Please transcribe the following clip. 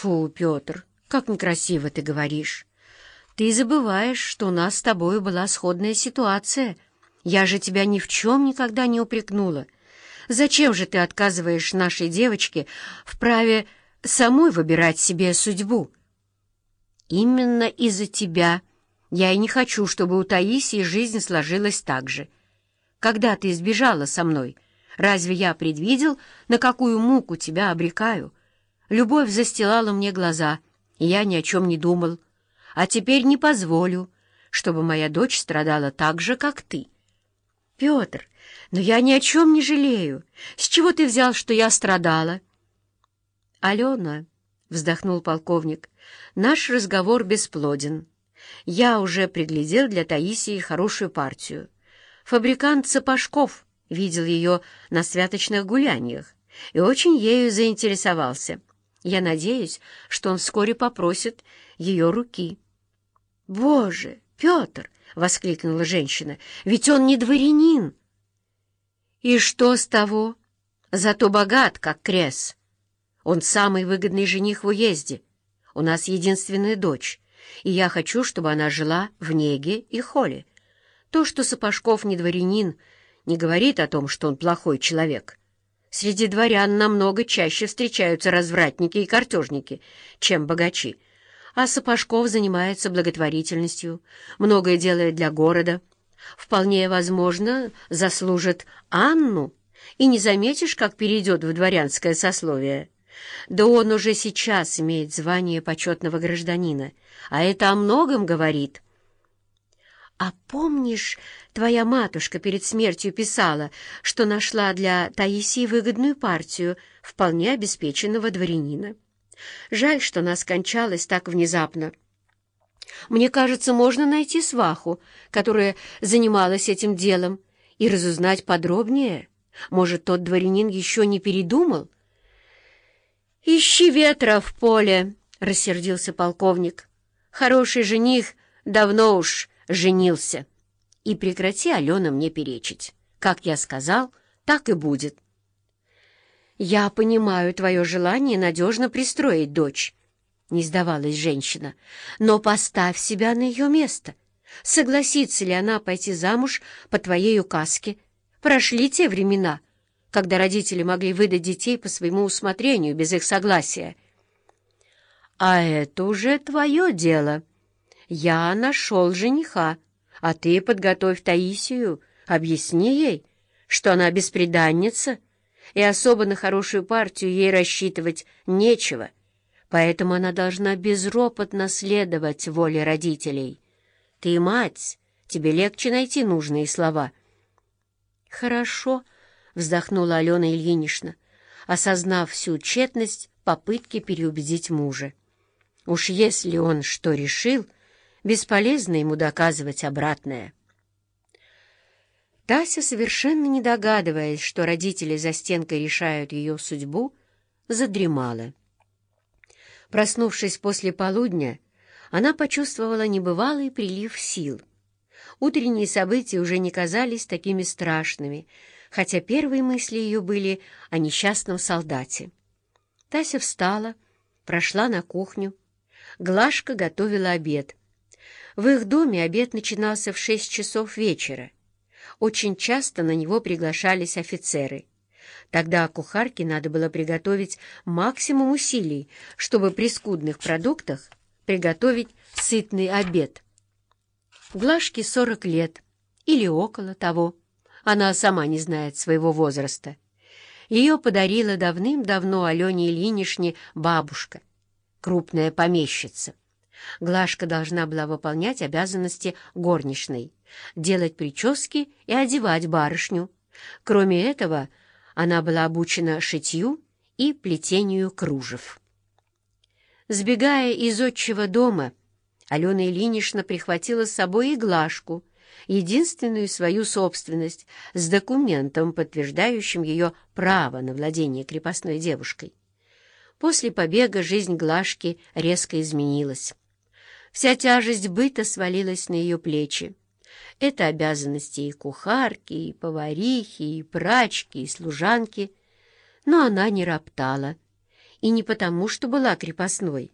Фу, Петр, как некрасиво ты говоришь. Ты забываешь, что у нас с тобой была сходная ситуация. Я же тебя ни в чем никогда не упрекнула. Зачем же ты отказываешь нашей девочке в праве самой выбирать себе судьбу? Именно из-за тебя я и не хочу, чтобы у Таисии жизнь сложилась так же. Когда ты избежала со мной, разве я предвидел, на какую муку тебя обрекаю? Любовь застилала мне глаза, и я ни о чем не думал. А теперь не позволю, чтобы моя дочь страдала так же, как ты. Петр, но я ни о чем не жалею. С чего ты взял, что я страдала? Алена, — вздохнул полковник, — наш разговор бесплоден. Я уже приглядел для Таисии хорошую партию. Фабрикант Сапожков видел ее на святочных гуляниях и очень ею заинтересовался. Я надеюсь, что он вскоре попросит ее руки. — Боже, Петр! — воскликнула женщина. — Ведь он не дворянин! — И что с того? Зато богат, как крес. Он самый выгодный жених в уезде. У нас единственная дочь, и я хочу, чтобы она жила в неге и холе. То, что Сапожков не дворянин, не говорит о том, что он плохой человек. Среди дворян намного чаще встречаются развратники и картежники, чем богачи. А Сапожков занимается благотворительностью, многое делает для города. Вполне возможно, заслужит Анну, и не заметишь, как перейдет в дворянское сословие. Да он уже сейчас имеет звание почетного гражданина, а это о многом говорит. А помнишь, твоя матушка перед смертью писала, что нашла для Таисии выгодную партию вполне обеспеченного дворянина? Жаль, что она скончалась так внезапно. Мне кажется, можно найти сваху, которая занималась этим делом, и разузнать подробнее. Может, тот дворянин еще не передумал? «Ищи ветра в поле», — рассердился полковник. «Хороший жених давно уж женился. И прекрати, Алена, мне перечить. Как я сказал, так и будет. Я понимаю твое желание надежно пристроить дочь, — не сдавалась женщина, — но поставь себя на ее место. Согласится ли она пойти замуж по твоей указке? Прошли те времена, когда родители могли выдать детей по своему усмотрению без их согласия. А это уже твое дело, — я нашел жениха, а ты подготовь Таисию, объясни ей, что она бесприданница, и особо на хорошую партию ей рассчитывать нечего, поэтому она должна безропотно следовать воле родителей. Ты мать, тебе легче найти нужные слова. «Хорошо», — вздохнула Алена Ильинична, осознав всю тщетность попытки переубедить мужа. «Уж если он что решил...» Бесполезно ему доказывать обратное. Тася, совершенно не догадываясь, что родители за стенкой решают ее судьбу, задремала. Проснувшись после полудня, она почувствовала небывалый прилив сил. Утренние события уже не казались такими страшными, хотя первые мысли ее были о несчастном солдате. Тася встала, прошла на кухню. Глашка готовила обед — в их доме обед начинался в шесть часов вечера. Очень часто на него приглашались офицеры. Тогда кухарке надо было приготовить максимум усилий, чтобы при скудных продуктах приготовить сытный обед. Глашке сорок лет или около того. Она сама не знает своего возраста. Ее подарила давным-давно Алене Ильинишне бабушка, крупная помещица. Глашка должна была выполнять обязанности горничной, делать прически и одевать барышню. Кроме этого, она была обучена шитью и плетению кружев. Сбегая из отчего дома, Алена Ильинична прихватила с собой и Глашку, единственную свою собственность, с документом, подтверждающим ее право на владение крепостной девушкой. После побега жизнь Глашки резко изменилась. Вся тяжесть быта свалилась на ее плечи. Это обязанности и кухарки, и поварихи, и прачки, и служанки. Но она не роптала и не потому, что была крепостной.